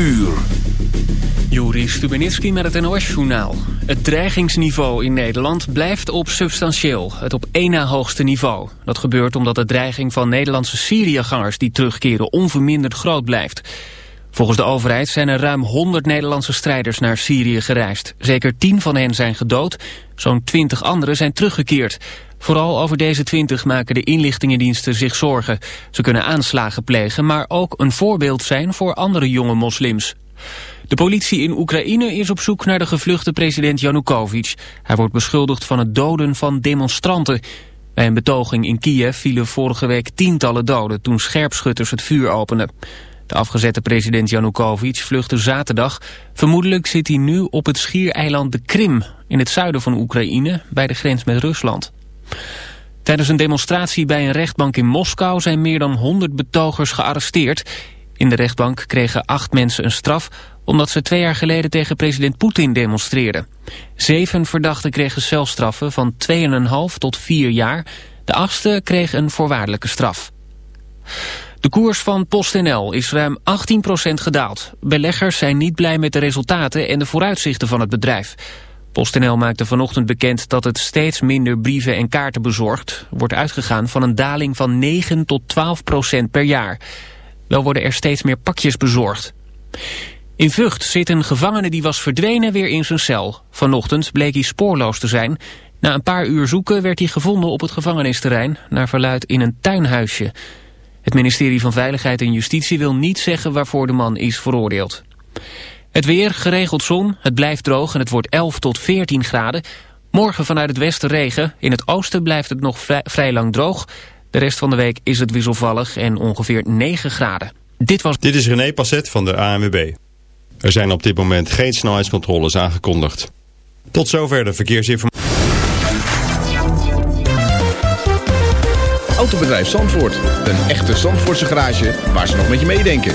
uur. Juri Stubenitski met het NOS-journaal. Het dreigingsniveau in Nederland blijft op substantieel, het op één na hoogste niveau. Dat gebeurt omdat de dreiging van Nederlandse Syriëgangers die terugkeren onverminderd groot blijft. Volgens de overheid zijn er ruim 100 Nederlandse strijders naar Syrië gereisd. Zeker 10 van hen zijn gedood, zo'n 20 anderen zijn teruggekeerd. Vooral over deze 20 maken de inlichtingendiensten zich zorgen. Ze kunnen aanslagen plegen, maar ook een voorbeeld zijn voor andere jonge moslims. De politie in Oekraïne is op zoek naar de gevluchte president Yanukovych. Hij wordt beschuldigd van het doden van demonstranten. Bij een betoging in Kiev vielen vorige week tientallen doden toen scherpschutters het vuur openden. De afgezette president Yanukovych vluchtte zaterdag. Vermoedelijk zit hij nu op het schiereiland de Krim in het zuiden van Oekraïne bij de grens met Rusland. Tijdens een demonstratie bij een rechtbank in Moskou zijn meer dan 100 betogers gearresteerd. In de rechtbank kregen acht mensen een straf omdat ze twee jaar geleden tegen president Poetin demonstreerden. Zeven verdachten kregen celstraffen van 2,5 tot 4 jaar. De achtste kreeg een voorwaardelijke straf. De koers van PostNL is ruim 18% gedaald. Beleggers zijn niet blij met de resultaten en de vooruitzichten van het bedrijf. PostNL maakte vanochtend bekend dat het steeds minder brieven en kaarten bezorgt. Wordt uitgegaan van een daling van 9 tot 12 procent per jaar. Wel worden er steeds meer pakjes bezorgd. In Vught zit een gevangene die was verdwenen weer in zijn cel. Vanochtend bleek hij spoorloos te zijn. Na een paar uur zoeken werd hij gevonden op het gevangenisterrein... naar verluid in een tuinhuisje. Het ministerie van Veiligheid en Justitie wil niet zeggen waarvoor de man is veroordeeld. Het weer, geregeld zon, het blijft droog en het wordt 11 tot 14 graden. Morgen vanuit het westen regen, in het oosten blijft het nog vrij, lang droog. De rest van de week is het wisselvallig en ongeveer 9 graden. Dit, was... dit is René Passet van de ANWB. Er zijn op dit moment geen snelheidscontroles aangekondigd. Tot zover de verkeersinformatie. Autobedrijf Zandvoort. Een echte Zandvoortse garage waar ze nog met je meedenken.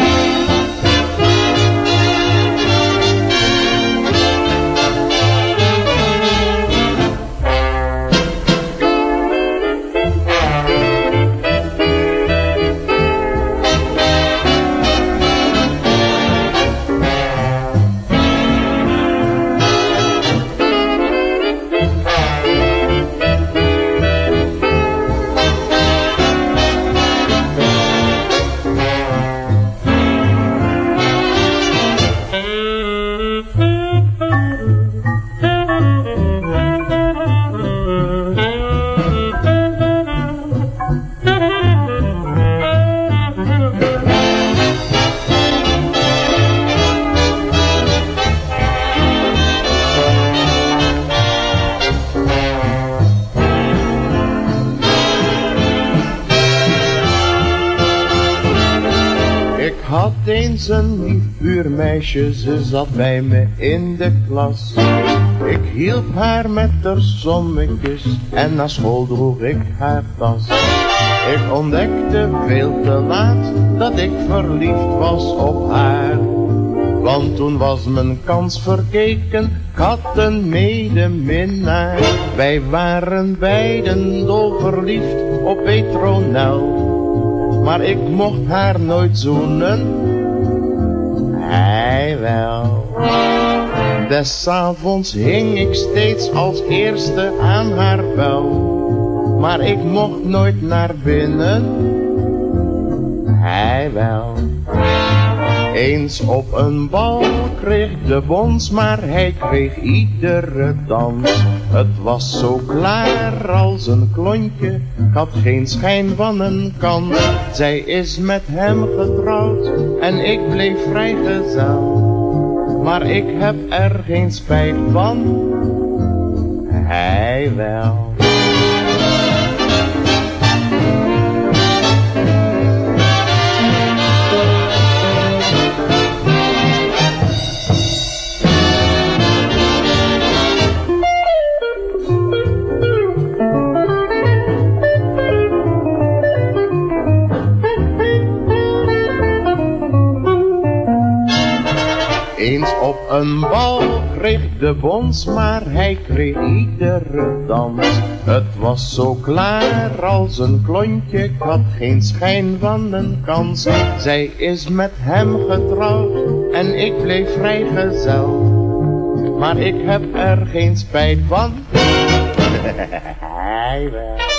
Buurmeisje, ze zat bij me in de klas. Ik hielp haar met haar sommetjes en na school droeg ik haar tas. Ik ontdekte veel te laat dat ik verliefd was op haar. Want toen was mijn kans verkeken, ik had een medeminnaar. Wij waren beiden dolverliefd op Petronel. Maar ik mocht haar nooit zoenen, hij wel. Des avonds hing ik steeds als eerste aan haar bel. Maar ik mocht nooit naar binnen, hij wel. Eens op een bal kreeg de bons, maar hij kreeg iedere dans. Het was zo klaar als een klontje, ik had geen schijn van een kans. Zij is met hem getrouwd en ik bleef vrijgezel. Maar ik heb er geen spijt van, hij wel. Een bal kreeg de bons, maar hij kreeg iedere dans. Het was zo klaar als een klontje, ik had geen schijn van een kans. Zij is met hem getrouwd en ik bleef vrijgezel. Maar ik heb er geen spijt van. Hij wel.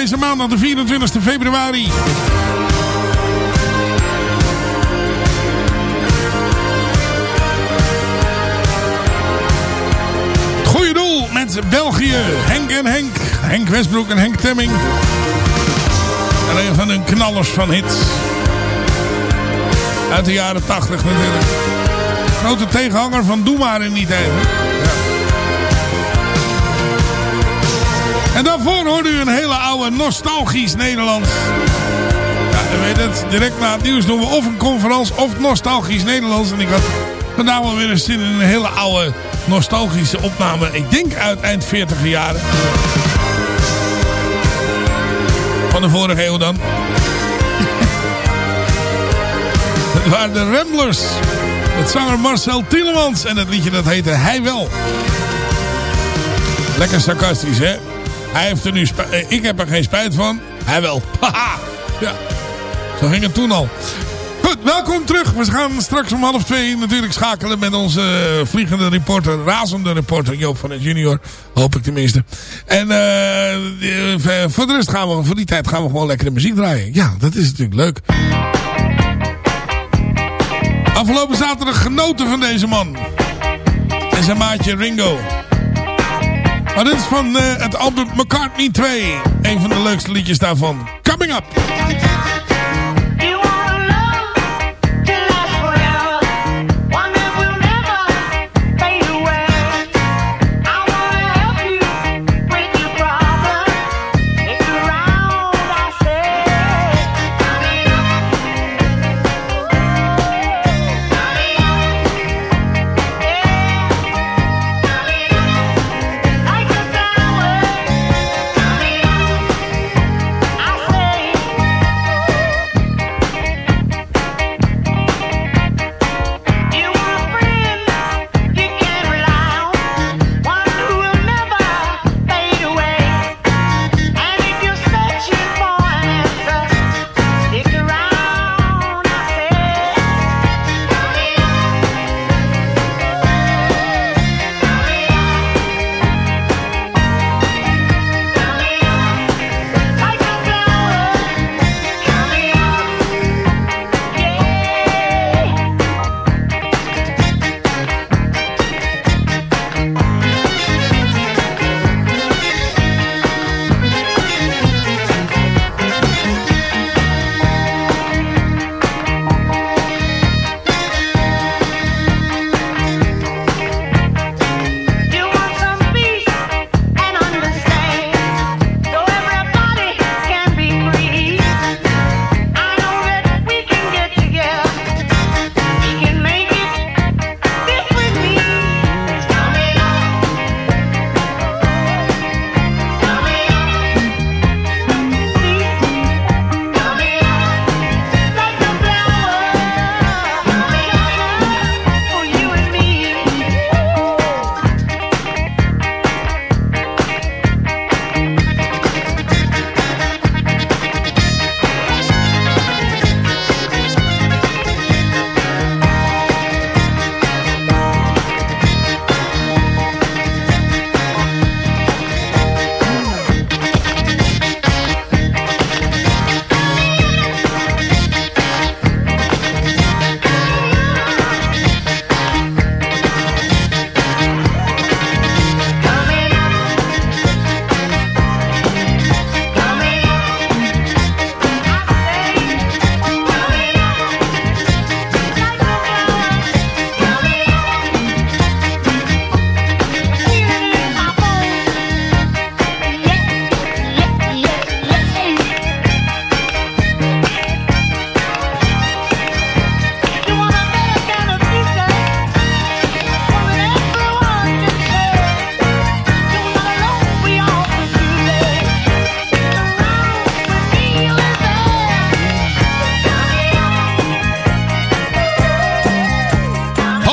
Deze maandag de 24 februari. Goede doel met België. Henk en Henk. Henk Westbroek en Henk Temming. En een van hun knallers van hits. Uit de jaren 80 natuurlijk. Grote tegenhanger van Doe maar in die tijd. En daarvoor hoorde u een hele oude nostalgisch Nederlands. Ja, u weet het. Direct na het nieuws doen we of een conferentie of nostalgisch Nederlands. En ik had vandaag wel weer eens zin in een hele oude nostalgische opname. Ik denk uit eind 40 jaren. Van de vorige eeuw dan. Het waren de Ramblers. Met zanger Marcel Tielemans. En het liedje dat heette Hij Wel. Lekker sarcastisch, hè? Hij heeft er nu eh, Ik heb er geen spijt van. Hij wel. Haha. ja. Zo ging het toen al. Goed, welkom terug. We gaan straks om half twee natuurlijk schakelen met onze eh, vliegende reporter, razende reporter Joop van het junior. Hoop ik tenminste. En eh, voor de rest gaan we, voor die tijd gaan we gewoon lekkere muziek draaien. Ja, dat is natuurlijk leuk. Afgelopen zaterdag genoten van deze man. En zijn maatje Ringo. Maar dit is van eh, het album McCartney 2. Een van de leukste liedjes daarvan. Coming Up.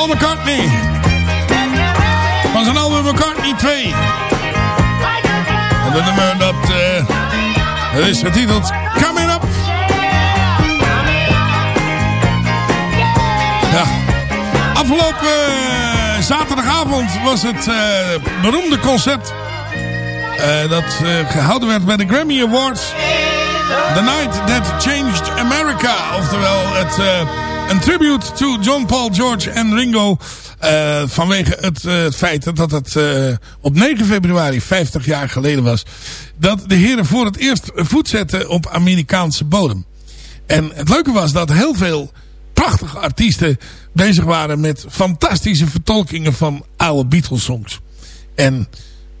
McCartney. Van zijn album McCartney 2. En de nummer dat, dat is getiteld Coming Up. Ja. Afgelopen eh, zaterdagavond was het eh, beroemde concert dat eh, gehouden werd bij de Grammy Awards. The Night That Changed America. Oftewel het, een tribute to John Paul, George en Ringo. eh, vanwege het eh, feit dat het eh, op 9 februari 50 jaar geleden was. Dat de heren voor het eerst voet zetten op Amerikaanse bodem. En het leuke was dat heel veel prachtige artiesten bezig waren met fantastische vertolkingen van oude Beatles songs. En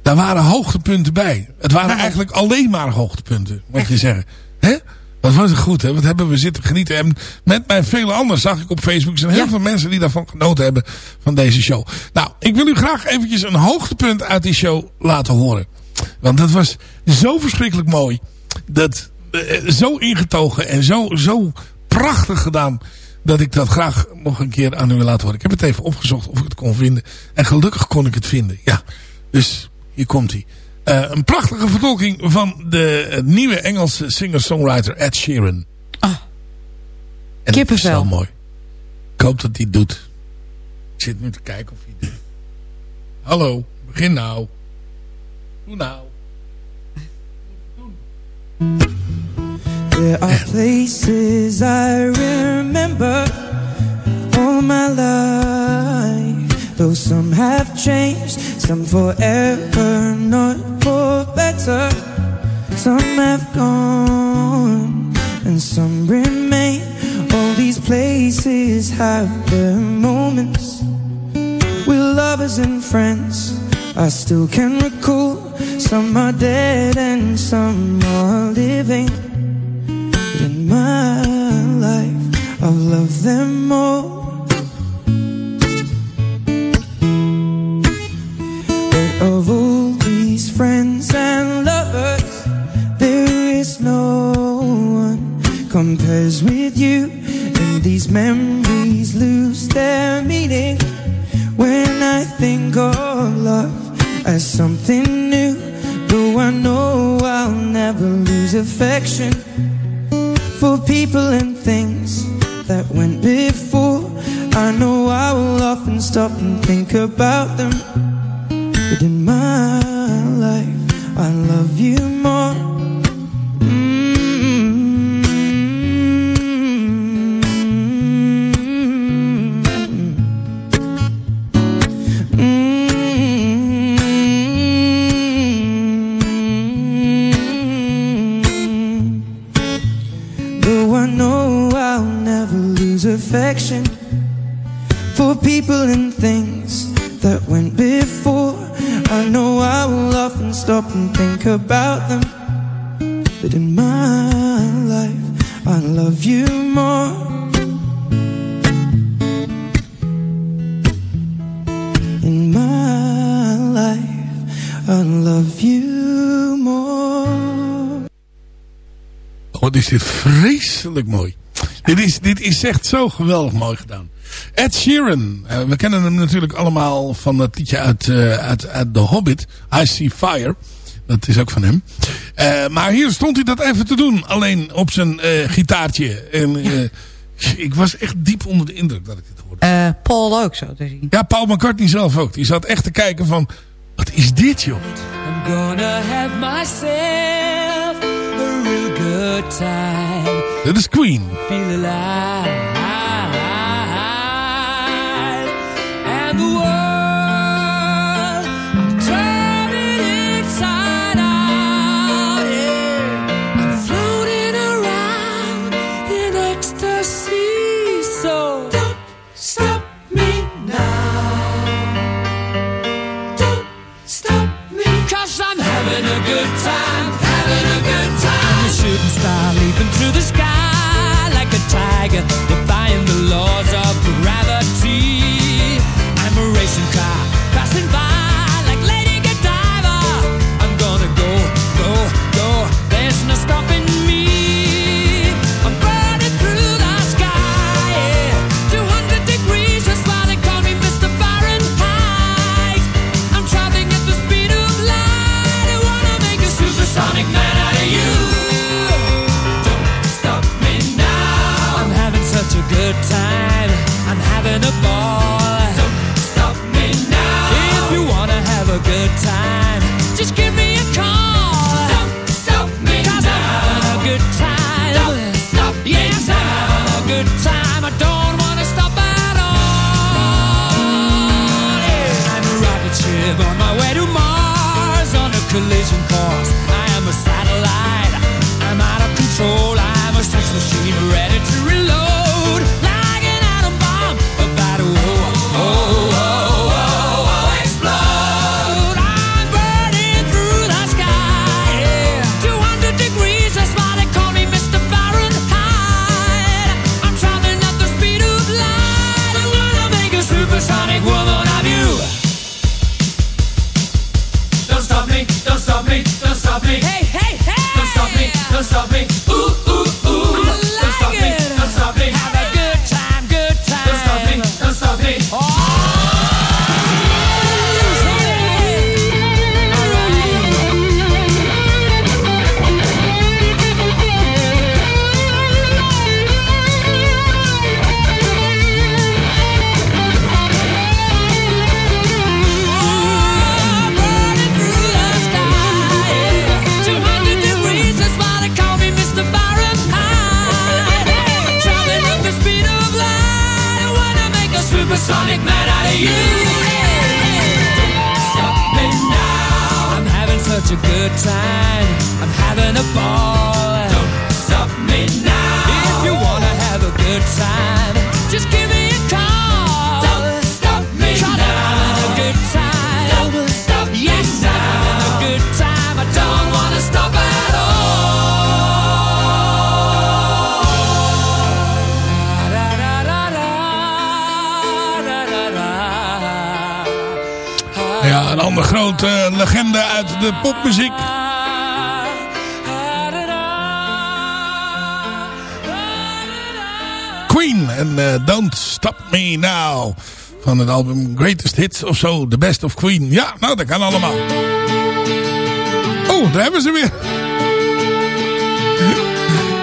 daar waren hoogtepunten bij. Het waren eigenlijk alleen maar hoogtepunten, moet je zeggen. Hè? Wat was het goed, hè? Wat hebben we zitten genieten. En met mij vele anderen zag ik op Facebook. Er zijn heel veel mensen die daarvan genoten hebben van deze show. Nou, ik wil u graag eventjes een hoogtepunt uit die show laten horen. Want dat was zo verschrikkelijk mooi. Dat, eh, zo ingetogen en zo, zo prachtig gedaan. Dat ik dat graag nog een keer aan u wil laten horen. Ik heb het even opgezocht of ik het kon vinden. En gelukkig kon ik het vinden. Ja, dus hier komt hij. Eh, een prachtige vertolking van de eh, nieuwe Engelse singer-songwriter Ed Sheeran. Ah. En dat is Kippenvel. zo mooi. Ik hoop dat hij het doet. Ik zit nu te kijken of hij het doet. Hallo, begin nou. Doe nou. There are places I remember all my life. Though some have changed, some forever, not for better. Some have gone and some remain. All these places have their moments with lovers and friends. I still can recall some are dead and some are living. But in my life, I've loved them all. Compares with you. And these memories lose their meaning when I think of love as something new. Though I know I'll never lose affection for people and things that went before. I know I will often stop and think about them. Vreselijk mooi. Dit is, dit is echt zo geweldig mooi gedaan. Ed Sheeran. eh, we kennen hem natuurlijk allemaal van het liedje uit, eh, uit, uit The Hobbit. I See Fire. Dat is ook van hem. Eh, maar hier stond hij dat even te doen. Alleen op zijn eh, gitaartje. En eh, ik was echt diep onder de indruk dat ik dit hoorde. Eh, Paul ook zo te zien. Ja, Paul McCartney zelf ook. Die zat echt te kijken van... Wat is dit joh? I'm gonna have myself Dit is Queen. Feel alive. Defying the laws I am a satellite. I'm out of control. I'm a sex machine ready to reload. Me, good time. I'm having a ball. Een grote legende uit de popmuziek. Queen en eh, Don't Stop Me Now. Van het album Greatest Hits of zo. The Best of Queen. Ja, nou dat kan allemaal. Oh, daar hebben ze weer.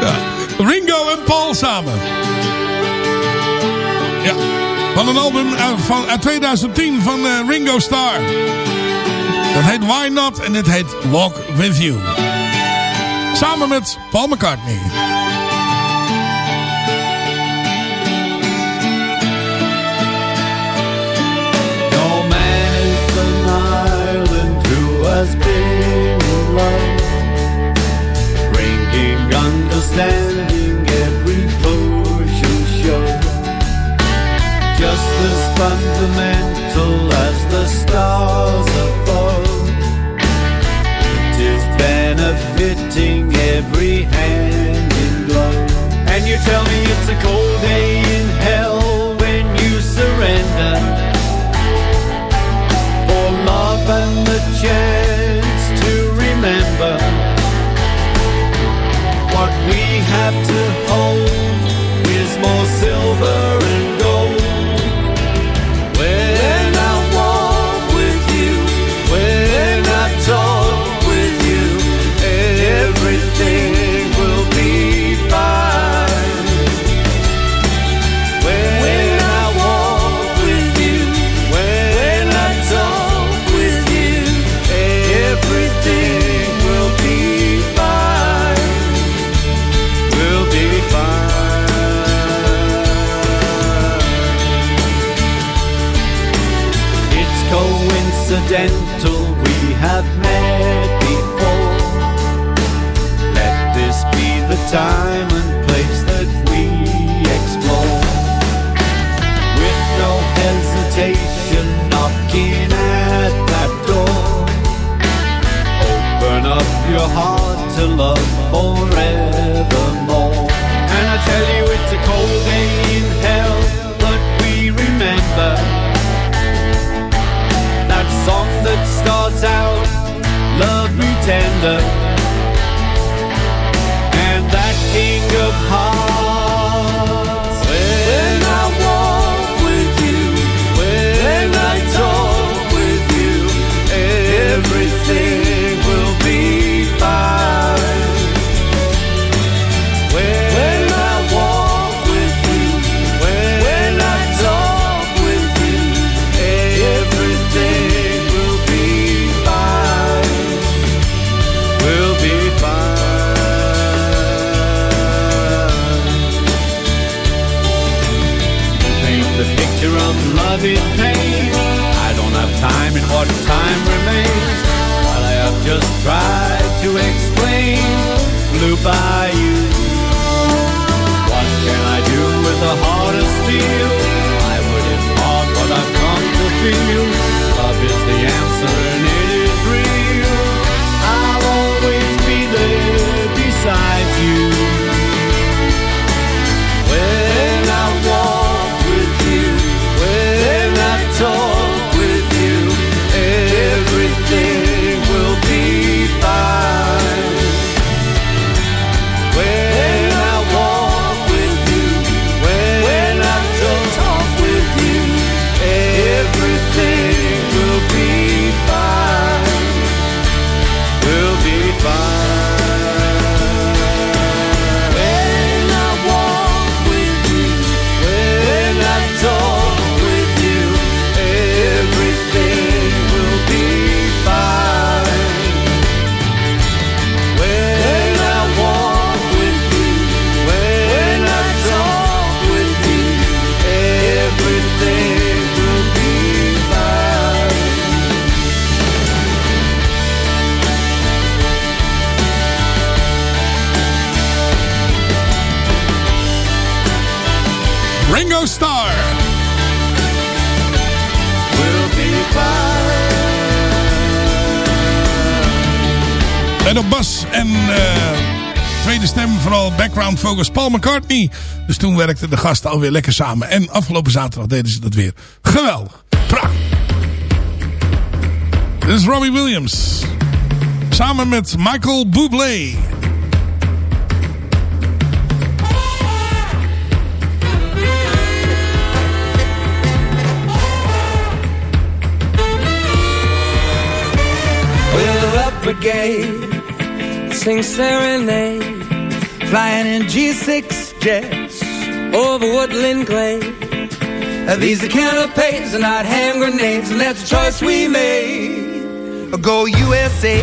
ja, Ringo en Paul samen. Ja, van een album eh, van, uit 2010 van eh, Ringo Starr. Dat heet Why Not en dit heet Walk With You. Samen met Paul McCartney. No man is an island who has been in love, bringing understanding every potion show. Just as fundamental as the stars above, benefiting every hand in glove. And you tell me it's a cold day in hell when you surrender for love and the chance to remember what we have to hold is more silver McCartney. Dus toen werkten de gasten alweer lekker samen. En afgelopen zaterdag deden ze dat weer. Geweldig. Prachtig. Dit is Robbie Williams. Samen met Michael Bublé. We're up again, sing serenade Flying in G6 jets over woodland glade. These are canapes and not hand grenades, and that's a choice we made. Go USA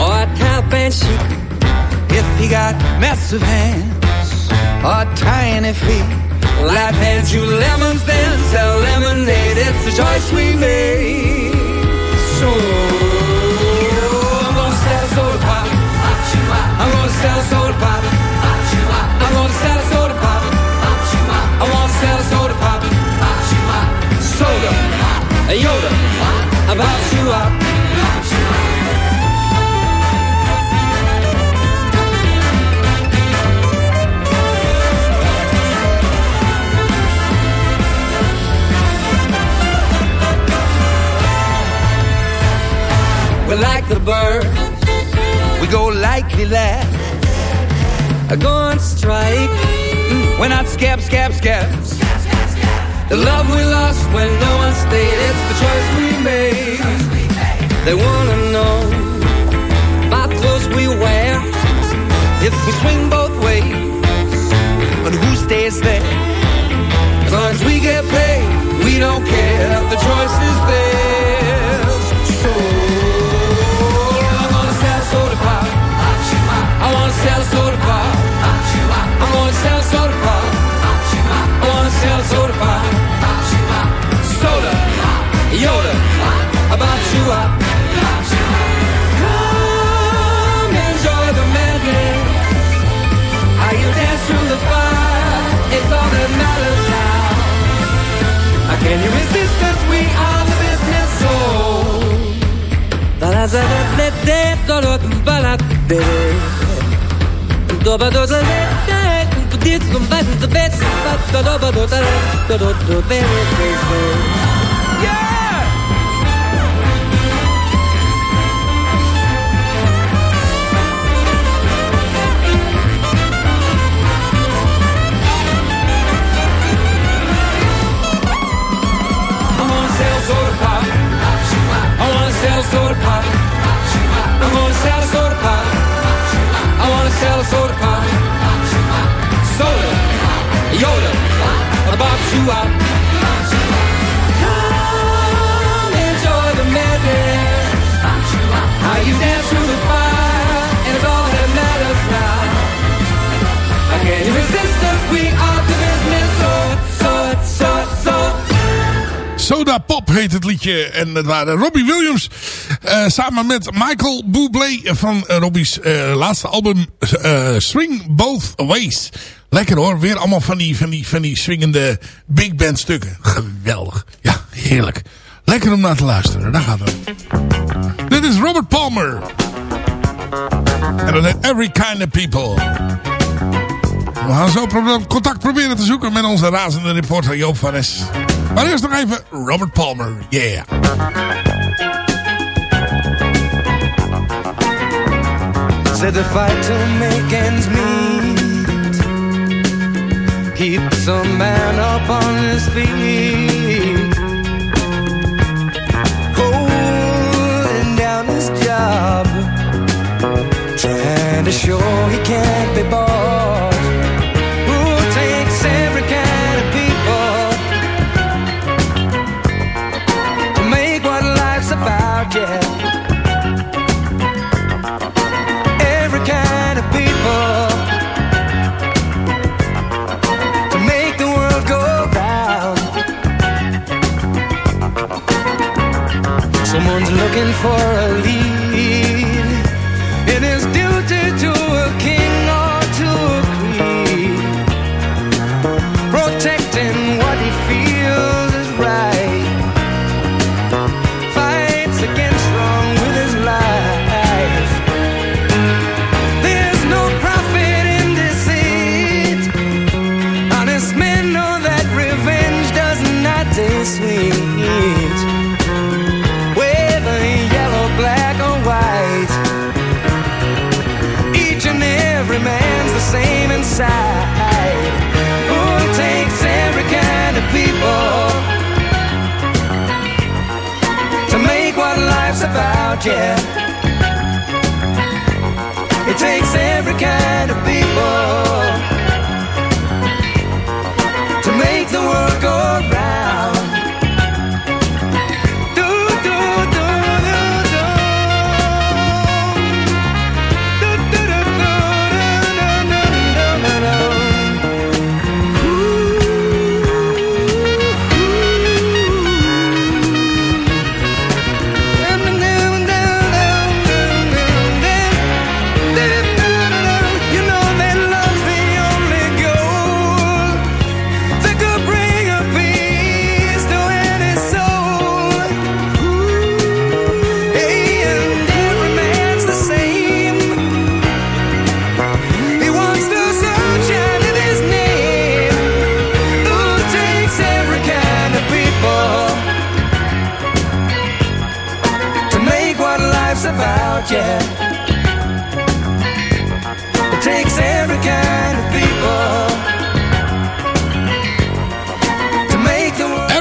or oh, top and chic if he got massive hands or tiny feet. Life hands you lemons, then sell lemonade. It's the choice we made. So. scab, scab. The love we lost when no one stayed, it's the choice we made. They wanna Azadotne de dolot balat de Doba dotane de Dit combat de best Wat doba dotane Dodot de best Yeah! mazurka Solo, jolo, babciua Come enjoy the madness Are you there? Soda Pop heet het liedje. En dat waren Robbie Williams. Eh, samen met Michael Bublé van eh, Robbie's eh, laatste album Swing Both Ways. Lekker hoor. Weer allemaal van die, van die, van die swingende big band stukken. Geweldig. Ja, heerlijk. Lekker om naar te luisteren. Daar gaat we. Dit is Robert Palmer. En dat heet Every Kind of People. We gaan zo contact proberen te zoeken met onze razende reporter Joop van Es. Maar eerst nog even Robert Palmer. Yeah. Said the fight to make ends meet Keeps a man up on his feet Holding down his job Trying to show he can't be bought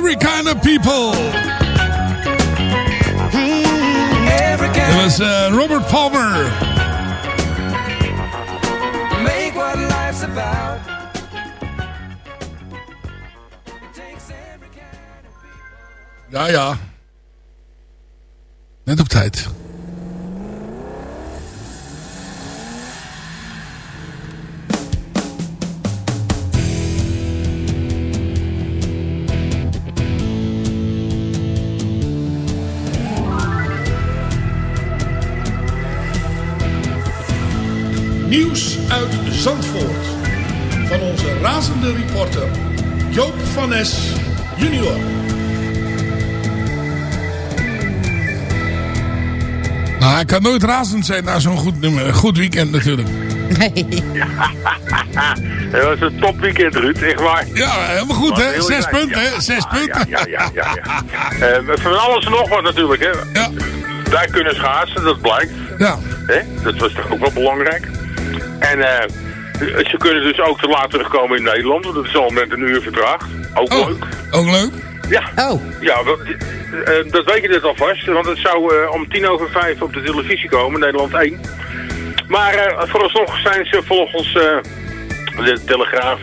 Every kind of people. It was eh, Robert Palmer. make what life's about. Ja, ja. Net op tijd. Uit Zandvoort. Van onze razende reporter Joop van Nes junior. Nou, hij kan nooit razend zijn na zo'n goed, nummer- goed weekend natuurlijk. Nee. Het was een topweekend, Ruud, echt waar. Ja, helemaal goed, hè? Zes punten, ja. hè? Zes punten. Ja, ja, ja. ja. Eh, van alles en nog wat natuurlijk, hè. Ja. Wij kunnen schaatsen, dat blijkt. Ja. Hè? Dat was toch ook wel belangrijk. En eh, ze kunnen dus ook te laat terugkomen in Nederland, want dat is al met een uur vertraagd. Ook Oh, leuk. ook leuk. Ja. Oh. Ja, dat, eh, dat weet je dus alvast, want het zou eh, om tien over vijf op de televisie komen, Nederland 1. Maar eh, vooralsnog zijn ze volgens eh, de Telegraaf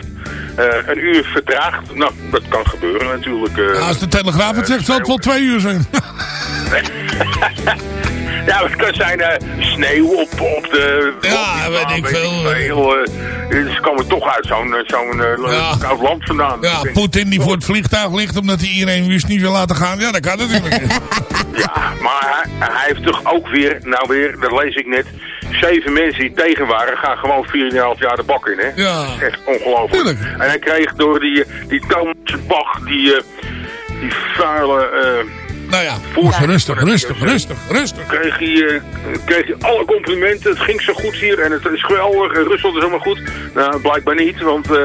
eh, een uur vertraagd. Nou, dat kan gebeuren natuurlijk. eh. Ja, als de Telegraaf het zegt, zal het wel twee uur zijn. Ja, het kan zijn eh, sneeuw op, op de... Ja, op weet ik veel. veel eh, ze komen toch uit zo'n eh, zo'n eh, Ja. koud land vandaan. Ja, Poetin die voor het vliegtuig ligt omdat hij iedereen wist niet wil laten gaan. Ja, dat kan natuurlijk. Ja, maar hij, hij heeft toch ook weer, nou weer, dat lees ik net, zeven mensen die tegen waren, gaan gewoon 4,5 jaar de bak in, hè? Ja. Echt ongelooflijk. En hij kreeg door die, die Thomas Bach, die, eh, die vuile... eh nou ja, voorzitter- rustig, rustig, rustig, rustig. Kreeg hij, eh, kreeg hij alle complimenten. Het ging zo goed hier en het is geweldig. En Rusland is helemaal goed. Nou, blijkbaar niet, want eh,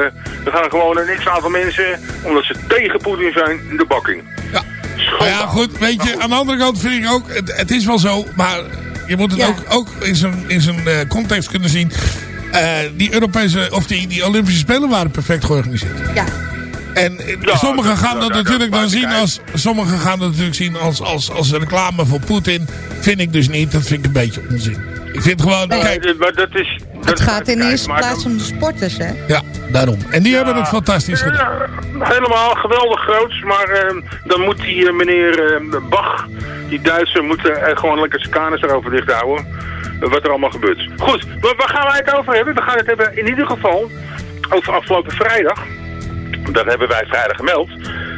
er gaan gewoon een x-aantal mensen, omdat ze tegen Poetin zijn, in de bakking. Ja. Maar ja, goed, weet je, aan de andere kant vind ik ook, het, het is wel zo, maar je moet het Ja. ook, ook in zijn, in zijn eh, context kunnen zien. Eh, die Europese, of die, die Olympische Spelen waren perfect georganiseerd. Ja. En Ja, sommigen dat- gaan dat, dat- dat natuurlijk dan zien als, sommigen gaan dat natuurlijk zien als, als, als reclame voor Poetin. Vind ik dus niet, dat vind ik een beetje onzin. Ik vind gewoon, Nee, kijk, maar dat is... Het gaat in eerste plaats om de sporters, hè? ja, daarom. En die hebben het fantastisch gedaan. Ja, helemaal geweldig groots, maar eh, dan moet die eh, meneer eh, Bach, die Duitser, moet eh, gewoon lekker zijn kanus erover dicht houden. eh, wat er allemaal gebeurt. Goed, waar, waar gaan wij het over hebben? We gaan het hebben in ieder geval over afgelopen vrijdag. Dat hebben wij vrijdag gemeld.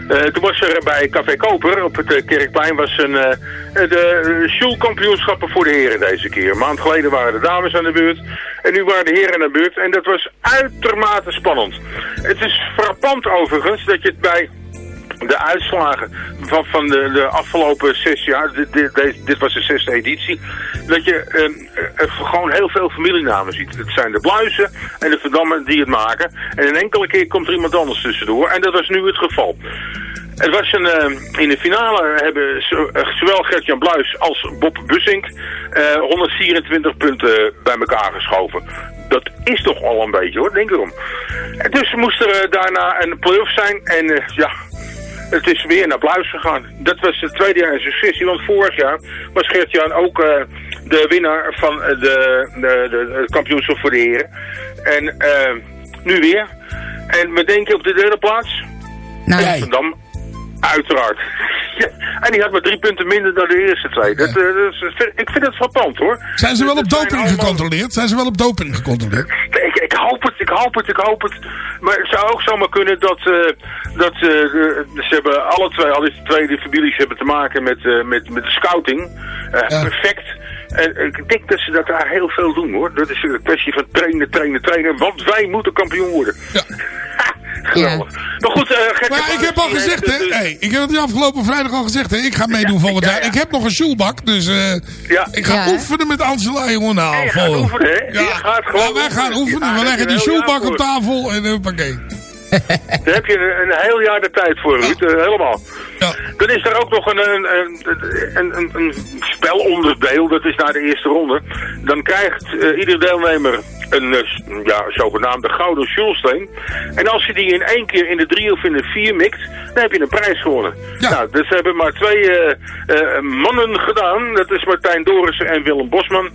Eh, toen was er bij Café Koper op het eh, Kerkplein was een, eh, de Sjoelkampioenschappen voor de heren deze keer. Een maand geleden waren de dames aan de beurt en nu waren de heren aan de beurt. En dat was uitermate spannend. Het is frappant overigens dat je het bij de uitslagen van, van de, de afgelopen zes jaar, dit, dit, dit was de zesde editie, dat je eh, eh, gewoon heel veel familienamen ziet. Het zijn de Bluizen en de Verdammen die het maken. En een enkele keer komt er iemand anders tussendoor. En dat was nu het geval. Het was een, eh, in de finale hebben eh, zowel Gert-Jan Bluis als Bob Bussink eh, 124 punten bij elkaar geschoven. Dat is toch al een beetje hoor, denk erom. Dus moest er daarna een play-off zijn en ja, het is weer naar Bluis gegaan. Dat was het tweede jaar in successie, want vorig jaar was Gert-Jan ook eh, de winnaar van eh, de, de, de, het kampioenschap voor de heren. En eh, nu weer. En we denken op de derde plaats. Nou, Amsterdam, uiteraard. Ja, en die had maar drie punten minder dan de eerste twee. Dat, eh, dat ik vind het frappant hoor. Zijn ze wel op doping allemaal- gecontroleerd? Zijn ze wel op doping gecontroleerd? ik, ik hoop het, ik hoop het, ik hoop het. Maar het zou ook zomaar kunnen dat, eh, dat eh, ze hebben alle twee, al die twee die families hebben te maken met, met, met de scouting. Perfect. En ik denk dat ze dat daar heel veel doen hoor. Dat is een kwestie van trainen, trainen, trainen. Want wij moeten kampioen worden. Ha, geweldig. Maar goed, eh Maar ik heb al gezegd, hè. Hey, ik heb het die afgelopen vrijdag al gezegd, hè. Ik ga meedoen volgend jaar. Ik heb nog een sjoelbak, dus eh, ik ga Ja, oefenen met Angela, jongen. Nou, je gaat vol. oefenen, hè? Ja. Je gaat gewoon Ja, wij gaan oefenen. Ja, We leggen die een jaar op tafel en huppakee. Daar heb je een, heel jaar de tijd voor, Ruud. eh, helemaal. Dan is er ook nog een, een, een, een, een, een spelonderdeel. Dat is na de eerste ronde. Dan krijgt eh, ieder deelnemer een eh, ja, zogenaamde gouden shulsteen. En als je die in één keer in de drie of in de vier mikt, dan heb je een prijs gewonnen. Nou, dus hebben maar twee mannen gedaan. Dat is Martijn Dorissen en Willem Bosman.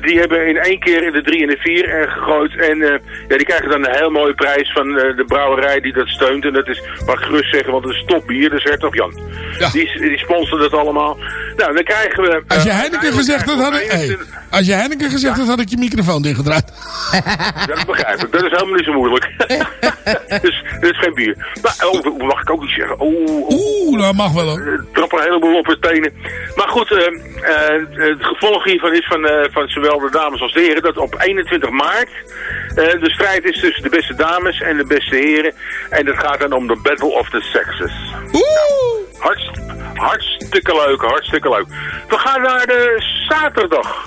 Die hebben in één keer in de drie en de vier eh, gegooid. En eh, ja, die krijgen dan een heel mooie prijs van eh, de brouwerij die dat steunt. En dat is, mag ik gerust zeggen, want het is topbier. Dat is Hertog Jan. Die, die sponsoren dat allemaal. Nou, dan krijgen we... Als je eh, Heineken gezegd had, had ik... Hey, als je Heineken gezegd had, had ik je microfoon dichtgedraaid. Dat begrijp ik. Dat is helemaal niet zo moeilijk. dus dat is geen bier. Maar, oh, mag ik ook niet zeggen. Oeh, Oeh, dat mag wel hoor. trap een heleboel op het tenen. Maar goed, het gevolg hiervan is van, van zowel de dames als de heren... dat op 21 maart eh, de strijd is tussen de beste dames en de beste heren. En het gaat dan om de Battle of the Sexes. Oeh! Hartst, hartstikke leuk, hartstikke leuk. We gaan naar de zaterdag.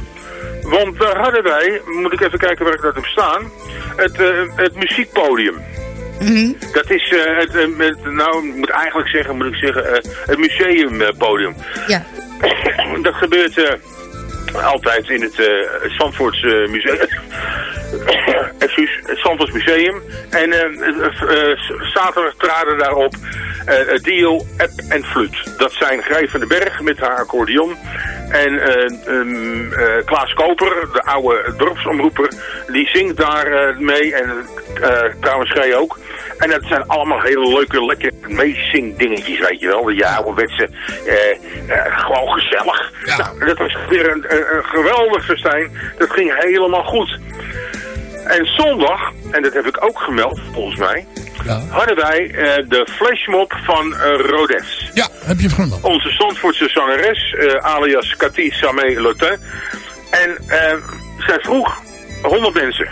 Want daar hadden wij, moet ik even kijken waar ik dat heb staan, het, eh, het muziekpodium. Dat is eh, het, eh, het- nou, moet eigenlijk zeggen, moet ik zeggen, eh, het museumpodium. Ja. Dat gebeurt eh, altijd in het uh, museum. Excuus, het Zandvoorts museum. En eh, eh, eh, zaterdag traden daarop eh Dio, App en Fluit. Dat zijn Grijs van den Berg met haar accordeon. En eh, eh, Klaas Koper, de oude dorpsomroeper, die zingt daar eh, mee. En eh trouwens G ook. En dat zijn allemaal hele leuke, lekker meezingdingetjes, weet je wel. Die ouderwetse, eh eh, gewoon gezellig. Nou, dat was weer een, een, een geweldig festijn. Dat ging helemaal goed. En zondag, en dat heb ik ook gemeld volgens mij, hadden wij eh, de flashmob van eh, Rodes. Ja, heb je gemeld. Onze Zandvoortse zangeres, eh, alias Cathy Samé Lotin. En zij vroeg 100 mensen.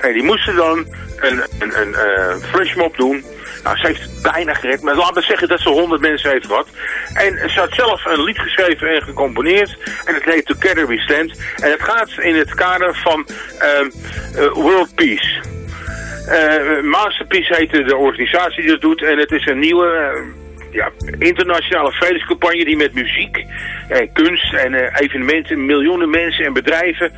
En die moesten dan een, een, een flashmob doen. Nou, ze heeft bijna gered, maar laten we zeggen dat ze 100 mensen heeft gehad. En ze had zelf een lied geschreven en gecomponeerd. En het heet Together We Stand. En het gaat in het kader van ehm, eh, World Peace. Eh, Masterpiece heet de organisatie die dat doet. En het is een nieuwe eh, ja, internationale vredescampagne die met muziek en kunst en eh, evenementen miljoenen mensen en bedrijven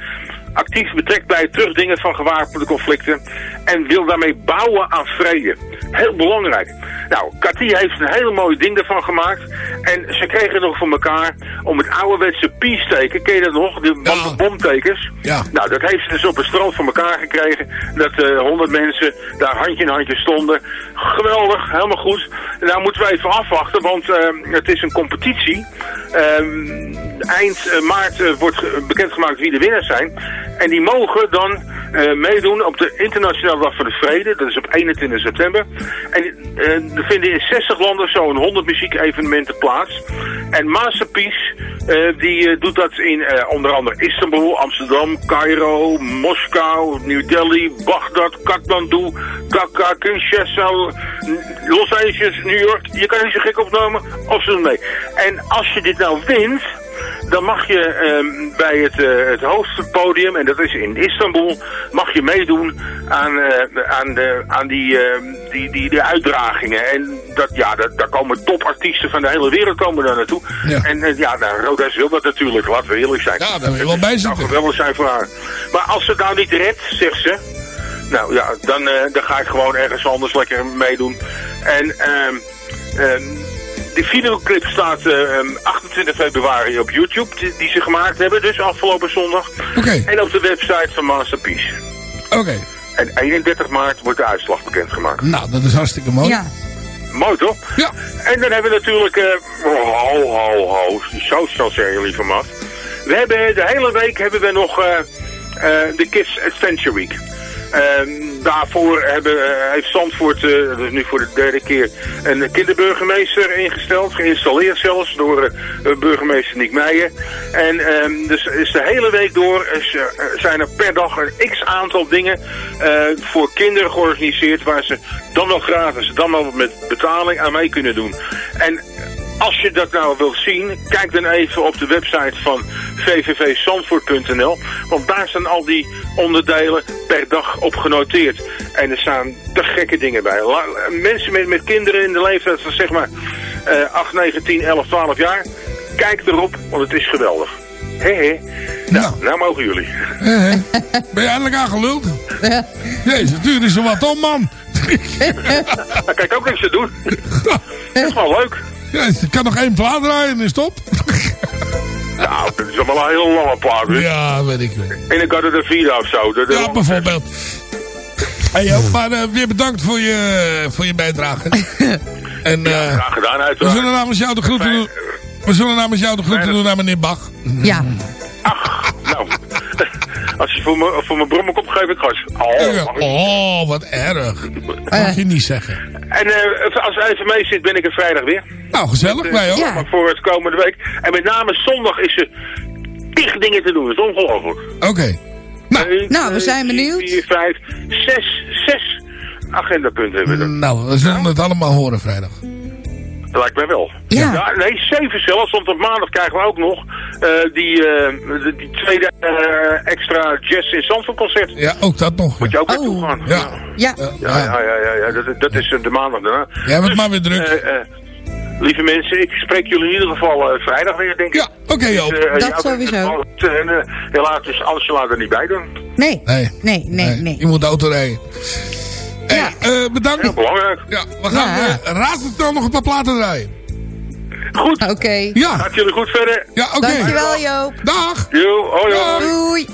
actief betrekt bij het terugdingen van gewapende conflicten en wil daarmee bouwen aan vrede. Heel belangrijk. Nou, Cathy heeft een hele mooi ding ervan gemaakt en ze kregen het nog voor elkaar om het ouderwetse peace-teken, ken je dat nog? De bom- bomtekens. Ja. Nou, dat heeft ze dus op het strand voor elkaar gekregen. Dat eh 100 mensen daar handje in handje stonden. Geweldig, helemaal goed. Nou moeten we even afwachten, want eh, het is een competitie. Ehm, eind eh, maart wordt ge- bekendgemaakt wie de winnaars zijn. En die mogen dan meedoen op de Internationale Dag van de Vrede. Dat is op 21 september. En eh, er vinden in 60 landen zo'n 100 muziekevenementen plaats. En Masterpiece, eh, die eh, doet dat in eh, onder andere Istanbul, Amsterdam, Cairo, Moskou, New Delhi, Bagdad, Kathmandu, Dhaka, Kinshasa, Los Angeles, New York. Je kan niet zo gek opnemen doen mee. En als je dit nou wint, dan mag je ehm, bij het, eh, het hoofdpodium, en dat is in Istanbul, mag je meedoen aan, eh, aan, de, aan die, ehm, die, die, die uitdragingen. En dat, ja, dat, daar komen topartiesten van de hele wereld komen daar naartoe. Ja. En eh, ja, nou, Rodas wil dat natuurlijk, laten we eerlijk zijn. Ja, daar wil je wel bij geweldig zijn voor haar. Maar als ze het nou niet redt, zegt ze, nou ja, dan, eh, dan ga ik gewoon ergens anders lekker meedoen. En ehm ehm, de videoclip staat eh, ehm, 28 februari op YouTube, die, die ze gemaakt hebben, dus afgelopen zondag. Oké. En op de website van Masterpiece. Oké. En 31 maart wordt de uitslag bekendgemaakt. Nou, dat is hartstikke mooi. Ja. Mooi toch? Ja. En dan hebben we natuurlijk... eh ho, ho, ho. Zo snel zijn jullie van af. We hebben de hele week hebben we nog eh, eh, de Kids Adventure Week. Ehm, daarvoor hebben, eh, heeft Zandvoort, eh, dat is nu voor de derde keer, een kinderburgemeester ingesteld. Geïnstalleerd zelfs door eh, burgemeester Nick Meijer. En ehm, dus is de hele week door is, zijn er per dag een x aantal dingen voor kinderen georganiseerd waar ze dan wel gratis, dan wel met betaling aan mee kunnen doen. En als je dat nou wilt zien, kijk dan even op de website van www.zandvoort.nl. Want daar staan al die onderdelen per dag op genoteerd. En er staan te gekke dingen bij. La- mensen met, met kinderen in de leeftijd van zeg maar eh 8, 9, 10, 11, 12 jaar. Kijk erop, want het is geweldig. Hé hé. Nou, nou mogen jullie. Eh, eh. Ben je eindelijk aangeluld? Jezus, duur is er wat om, man. Daar kan ik ook niks aan doen. Dat is wel leuk. Ja, ik kan nog één plaat draaien en stop. Nou, dat is allemaal een heel lange plaat. hè. Ja, weet ik wel. En ik had er de vierde of zo. De Ja, bijvoorbeeld. Hey, maar eh, weer bedankt voor je, voor je bijdrage. En eh, Graag gedaan, we uiteraard. zullen namens jou de groeten doen. We zullen namens jou de groeten doen naar meneer Bach. Ja. Nou, als je voor me, voor mijn brommen komt, geef ik gas. Oh, Oh, wat erg. Dat mag je niet zeggen. En eh, als er even mee zit, ben ik er vrijdag weer. Nou, gezellig. Wij ook. Maar voor het komende week. En met name zondag is er tig dingen te doen. Dat is ongelooflijk. Oké. Nou, we zijn benieuwd. 4, 5, 6, 6 agendapunten hebben we er. Nou, we zullen het allemaal horen vrijdag. Dat lijkt mij wel. Ja. nee, 7 zelfs. Want op maandag krijgen we ook nog eh, die, eh, de- die tweede eh, extra jazz in Zandvoort concert. Ja, ook dat nog. Moet je ook naartoe gaan. Ja. Ja. Ja, ja, ja, ja, ja. Dat, dat is de maandag daarna. Jij hebt het maar weer druk. Eh, eh, lieve mensen, ik spreek jullie in ieder geval vrijdag weer, denk ik. Ja, oké Joop. Dus, Dat sowieso. En eh, helaas, dus Angela er niet bij doen. Nee. Nee. Nee, nee, nee. Je moet auto rijden. Hey, eh, bedankt. Heel belangrijk. Ja, we gaan ja. Eh, razendsnel nog een paar platen rijden. Goed. Oké. Ja. Gaat jullie goed verder. Ja, oké. Dankjewel Joop. Dag. Jo, hoi. Doei.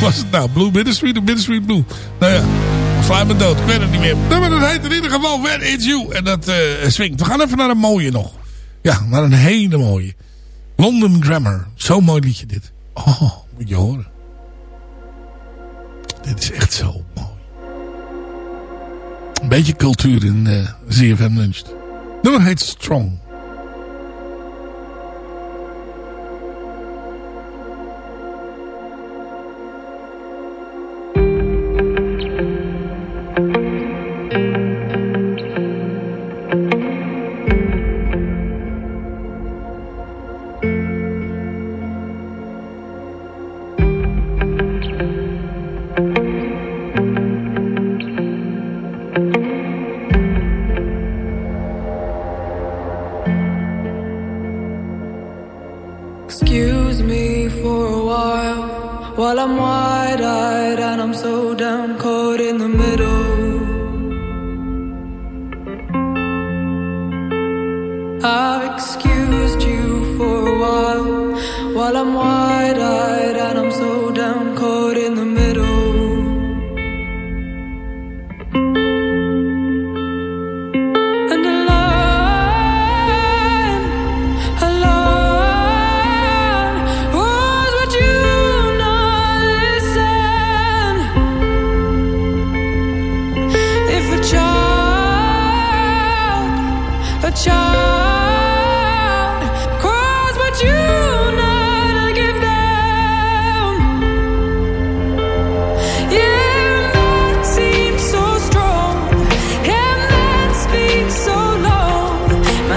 was het nou? Blue Ministry of Ministry Blue? Nou ja, sla me dood. Ik weet het niet meer. Nou, maar dat heet in ieder geval Where It's You. En dat eh, uh, swingt. We gaan even naar een mooie nog. Ja, naar een hele mooie. London Grammar. Zo'n mooi liedje dit. Oh, moet je horen. Dit is echt zo mooi. Een beetje cultuur in eh, uh, ZFM Lunch. het heet Strong.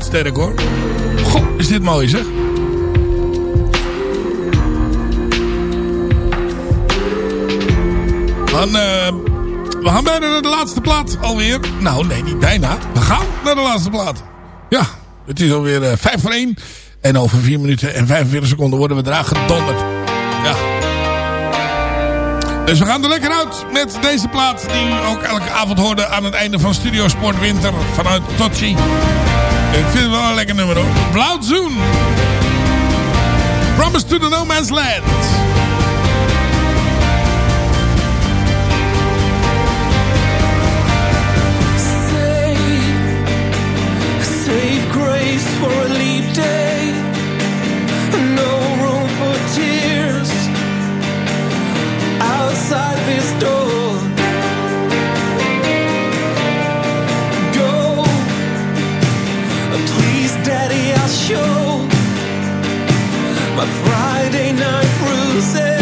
sterk hoor. Goh, is dit mooi zeg. Dan, eh, we gaan bijna naar de laatste plaat alweer. Nou, nee, niet bijna. We gaan naar de laatste plaat. Ja, het is alweer eh, uh, 5 voor één En over 4 minuten en 45 seconden worden we eraan gedonderd. Ja. Dus we gaan er lekker uit met deze plaat die u ook elke avond hoorde aan het einde van Studio Sport Winter vanuit Totsi. Ik vind het wel een lekker nummer hoor. Blauw Zoen. Promise to the No Man's Land. for a leap day. No. show. My Friday night bruises.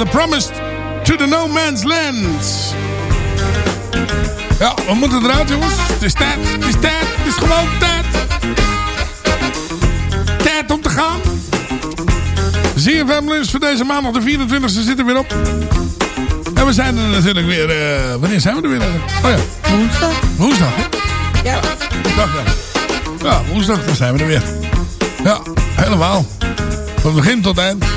The Promised to the No Man's Land. Ja, we moeten eruit jongens. Het is tijd, het is tijd, het is gewoon tijd. Tijd om te gaan. ZFM Lunch voor deze maandag de 24e zit er weer op. En we zijn er natuurlijk weer... eh, wanneer zijn we er weer? Oh ja. Woensdag. Woensdag, hè? Ja. Woensdag, ja. Ja, woensdag, dan zijn we er weer. Ja, helemaal. Van begin tot eind.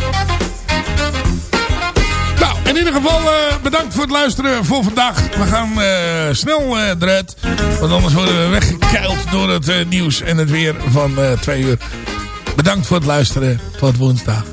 In ieder geval eh, bedankt voor het luisteren voor vandaag. We gaan eh, snel eh, eruit. Want anders worden we weggekeild door het nieuws en het weer van twee uur. Bedankt voor het luisteren. Tot woensdag.